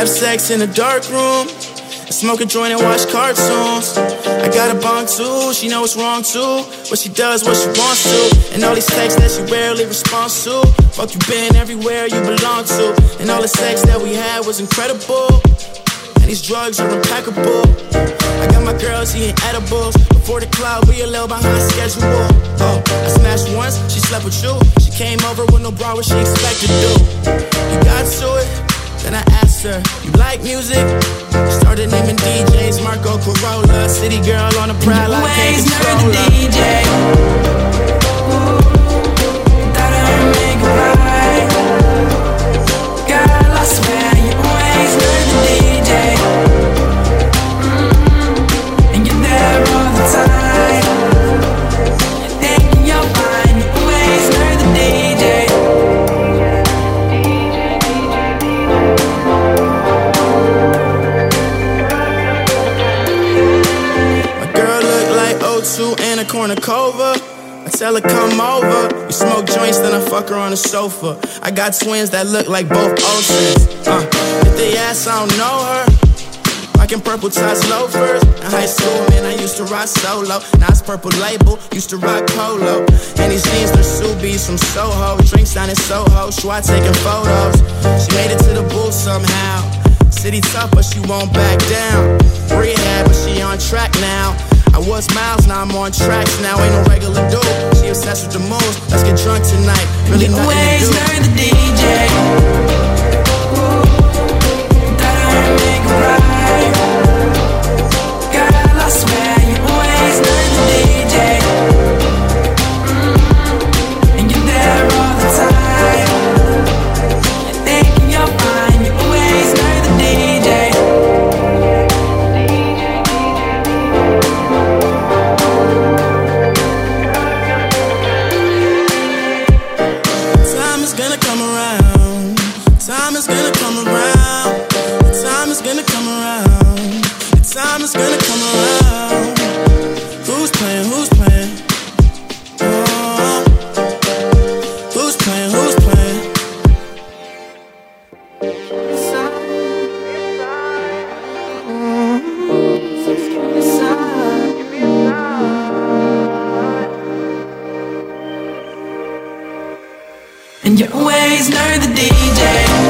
have sex in a dark room. Smoke a joint and watch cartoons. I got a bong too, she know it's wrong too. But she does what she wants to. And all these texts that she rarely responds to. Fuck you been everywhere you belong to. And all the sex that we had was incredible. And these drugs are impeccable. I got my girls eating edibles. Before the club, we a little behind schedule. Oh, I smashed once, she slept with you. She came over with no bra, what she expected to do. You got to it, then I asked her, You like music? Started naming DJs, Marco Carola, City Girl on the prowl, control her. DJ. O2 and a cornucova. I tell her come over. We smoke joints, then I fuck her on the sofa. I got twins that look like both Olsens. Uh, if they ask, I don't know her. Rockin' purple ties loafers. In high school, man, I used to rock solo. Now it's purple label, used to rock polo. And these jeans, they're Ksubis from Soho. Drinks down in Soho, Schwa taking photos. She made it to the booth somehow. City tough, but she won't back down. Rehab, but she on track now. I was miles, now I'm on tracks. Now ain't no regular dude. She obsessed with the moves. Let's get drunk tonight. Really nothing Time is gonna come around. Time is gonna come around. Time is gonna come around. Time is gonna come around. And you always know the DJ.